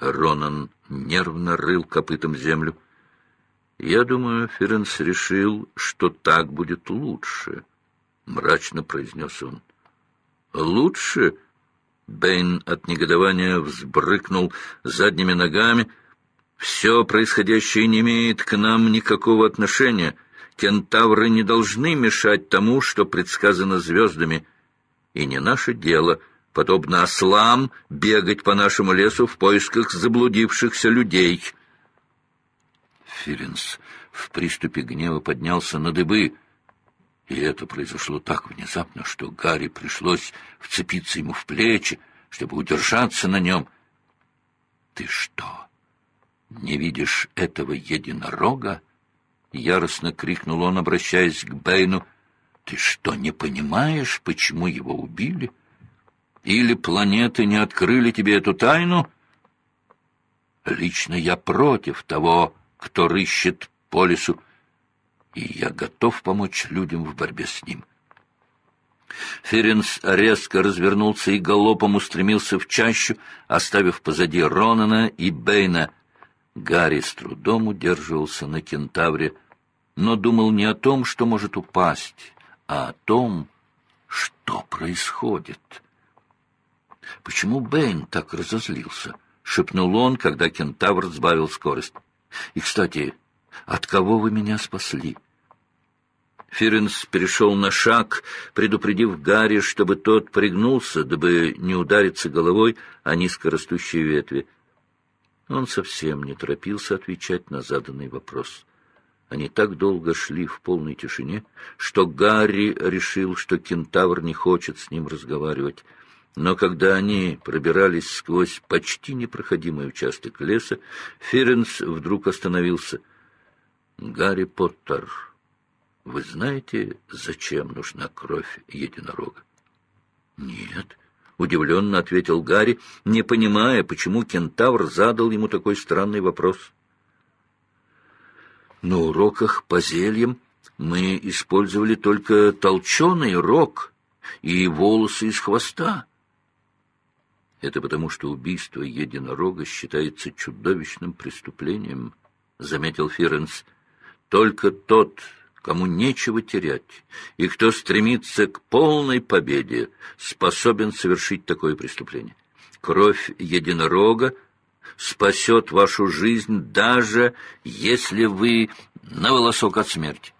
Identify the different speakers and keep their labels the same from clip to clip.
Speaker 1: Ронан нервно рыл копытом землю. «Я думаю, Ференс решил, что так будет лучше», — мрачно произнес он. «Лучше?» Бэйн от негодования взбрыкнул задними ногами. «Все происходящее не имеет к нам никакого отношения. Кентавры не должны мешать тому, что предсказано звездами. И не наше дело, подобно ослам, бегать по нашему лесу в поисках заблудившихся людей». Филинс в приступе гнева поднялся на дыбы — и это произошло так внезапно, что Гарри пришлось вцепиться ему в плечи, чтобы удержаться на нем. «Ты что, не видишь этого единорога?» — яростно крикнул он, обращаясь к Бэйну. «Ты что, не понимаешь, почему его убили? Или планеты не открыли тебе эту тайну?» «Лично я против того, кто рыщет по лесу и я готов помочь людям в борьбе с ним. Ференс резко развернулся и галопом устремился в чащу, оставив позади Ронана и Бейна. Гарри с трудом удерживался на кентавре, но думал не о том, что может упасть, а о том, что происходит. «Почему Бэйн так разозлился?» — шепнул он, когда кентавр сбавил скорость. «И, кстати, от кого вы меня спасли?» Фиренс перешел на шаг, предупредив Гарри, чтобы тот пригнулся, дабы не удариться головой о низкорастущие ветви. Он совсем не торопился отвечать на заданный вопрос. Они так долго шли в полной тишине, что Гарри решил, что кентавр не хочет с ним разговаривать. Но когда они пробирались сквозь почти непроходимый участок леса, Ференс вдруг остановился. «Гарри Поттер», вы знаете, зачем нужна кровь единорога? Нет, удивленно ответил Гарри, не понимая, почему кентавр задал ему такой странный вопрос. На уроках по зельям мы использовали только толченый рог и волосы из хвоста. Это потому, что убийство единорога считается чудовищным преступлением, — заметил Ференс. Только тот, кому нечего терять, и кто стремится к полной победе, способен совершить такое преступление. Кровь единорога спасет вашу жизнь, даже если вы на волосок от смерти.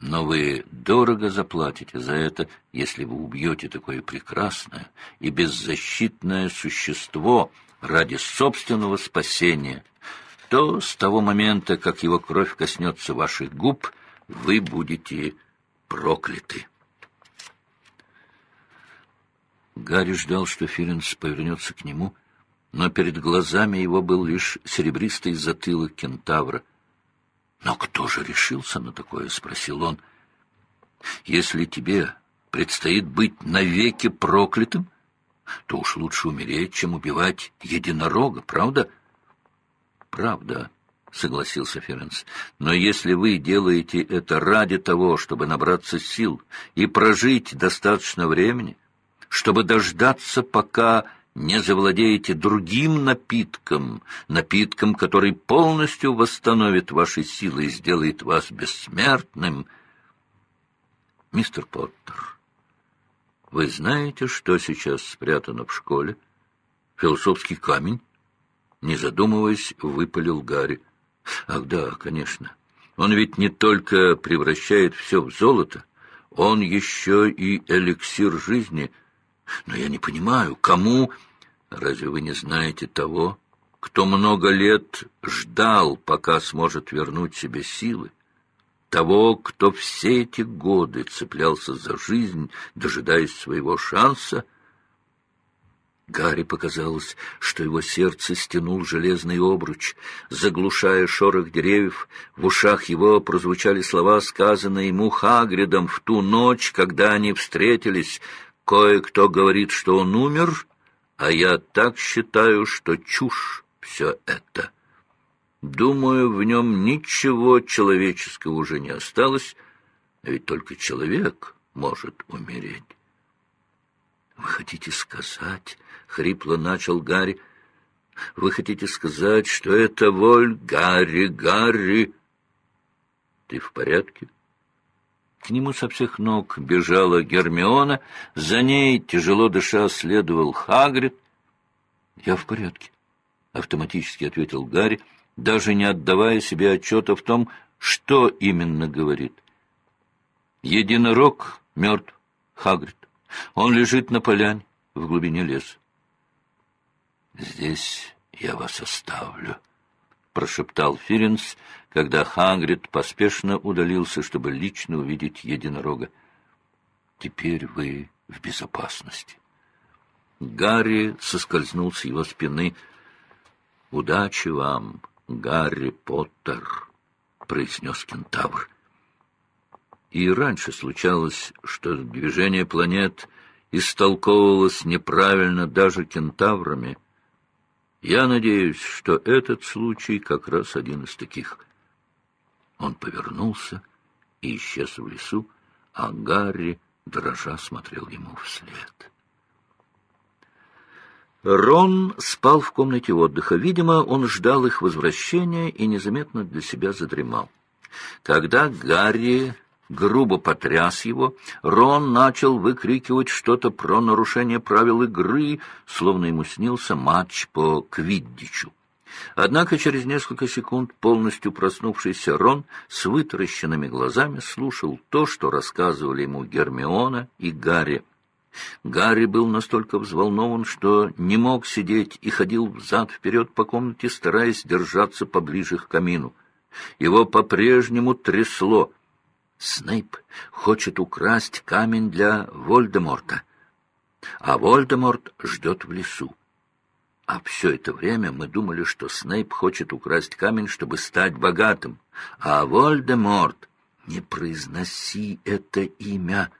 Speaker 1: Но вы дорого заплатите за это, если вы убьете такое прекрасное и беззащитное существо ради собственного спасения. То с того момента, как его кровь коснется ваших губ, вы будете прокляты. Гарри ждал, что Филинс повернется к нему, но перед глазами его был лишь серебристый затылок кентавра. «Но кто же решился на такое?» — спросил он. «Если тебе предстоит быть навеки проклятым, то уж лучше умереть, чем убивать единорога, правда?» «Правда», — согласился Ференс. — Но если вы делаете это ради того, чтобы набраться сил и прожить достаточно времени, чтобы дождаться, пока не завладеете другим напитком, напитком, который полностью восстановит ваши силы и сделает вас бессмертным. Мистер Поттер, вы знаете, что сейчас спрятано в школе? Философский камень? Не задумываясь, выпалил Гарри. Ах да, конечно. Он ведь не только превращает все в золото, он еще и эликсир жизни. Но я не понимаю, кому... Разве вы не знаете того, кто много лет ждал, пока сможет вернуть себе силы? Того, кто все эти годы цеплялся за жизнь, дожидаясь своего шанса — Гарри показалось, что его сердце стянул железный обруч. Заглушая шорох деревьев, в ушах его прозвучали слова, сказанные ему Хагридом в ту ночь, когда они встретились. «Кое-кто говорит, что он умер, а я так считаю, что чушь все это. Думаю, в нем ничего человеческого уже не осталось, а ведь только человек может умереть». «Вы хотите сказать...» — хрипло начал Гарри. Вы хотите сказать, что это воль Гарри, Гарри? Ты в порядке? К нему со всех ног бежала Гермиона, за ней, тяжело дыша, следовал Хагрид. — Я в порядке, — автоматически ответил Гарри, даже не отдавая себе отчета в том, что именно говорит. Единорог мертв, Хагрид. Он лежит на поляне в глубине леса. «Здесь я вас оставлю», — прошептал Фиренс, когда Хагрид поспешно удалился, чтобы лично увидеть единорога. «Теперь вы в безопасности». Гарри соскользнул с его спины. «Удачи вам, Гарри Поттер», — произнес кентавр. И раньше случалось, что движение планет истолковывалось неправильно даже кентаврами. Я надеюсь, что этот случай как раз один из таких. Он повернулся и исчез в лесу, а Гарри, дрожа, смотрел ему вслед. Рон спал в комнате отдыха. Видимо, он ждал их возвращения и незаметно для себя задремал. Когда Гарри грубо потряс его, Рон начал выкрикивать что-то про нарушение правил игры, словно ему снился матч по квиддичу. Однако через несколько секунд полностью проснувшийся Рон с вытаращенными глазами слушал то, что рассказывали ему Гермиона и Гарри. Гарри был настолько взволнован, что не мог сидеть и ходил взад-вперед по комнате, стараясь держаться поближе к камину. Его по-прежнему трясло — Снейп хочет украсть камень для Вольдеморта, а Вольдеморт ждет в лесу. А все это время мы думали, что Снейп хочет украсть камень, чтобы стать богатым. А Вольдеморт... Не произноси это имя!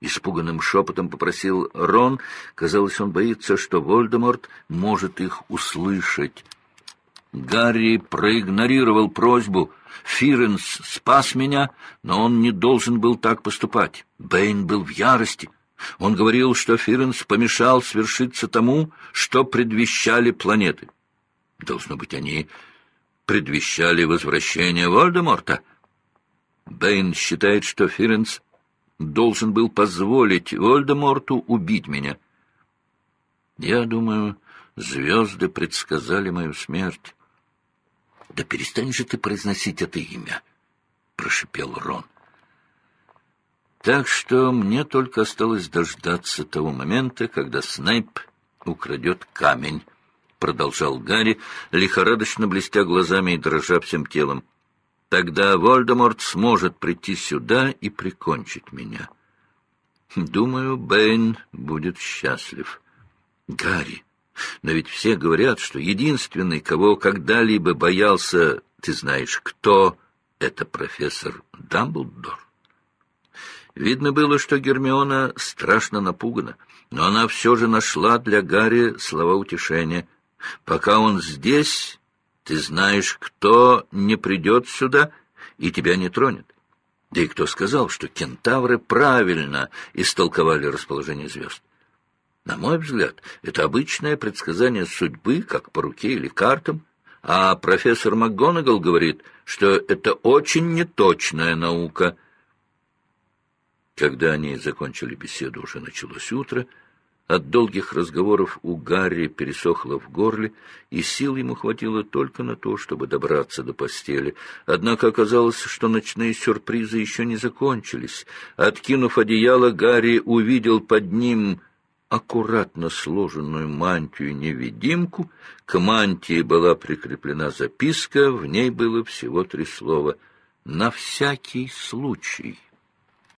Speaker 1: Испуганным шепотом попросил Рон. Казалось, он боится, что Вольдеморт может их услышать. Гарри проигнорировал просьбу — Фиренс спас меня, но он не должен был так поступать. Бэйн был в ярости. Он говорил, что Фиренс помешал свершиться тому, что предвещали планеты. Должно быть, они предвещали возвращение Волдеморта. Бэйн считает, что Фиренс должен был позволить Волдеморту убить меня. Я думаю, звезды предсказали мою смерть. — Да перестань же ты произносить это имя, — прошипел Рон. Так что мне только осталось дождаться того момента, когда Снайп украдет камень, — продолжал Гарри, лихорадочно блестя глазами и дрожа всем телом. Тогда Вольдеморт сможет прийти сюда и прикончить меня. Думаю, Бэйн будет счастлив. Гарри, но ведь все говорят, что единственный, кого когда-либо боялся, ты знаешь, кто, это профессор Дамблдор. Видно было, что Гермиона страшно напугана, но она все же нашла для Гарри слова утешения. «Пока он здесь, ты знаешь, кто не придет сюда и тебя не тронет». Да и кто сказал, что кентавры правильно истолковали расположение звезд? На мой взгляд, это обычное предсказание судьбы, как по руке или картам, а профессор МакГонагал говорит, что это очень неточная наука. Когда они закончили беседу, уже началось утро. От долгих разговоров у Гарри пересохло в горле, и сил ему хватило только на то, чтобы добраться до постели. Однако оказалось, что ночные сюрпризы еще не закончились. Откинув одеяло, Гарри увидел под ним аккуратно сложенную мантию-невидимку. К мантии была прикреплена записка, в ней было всего три слова «На всякий случай».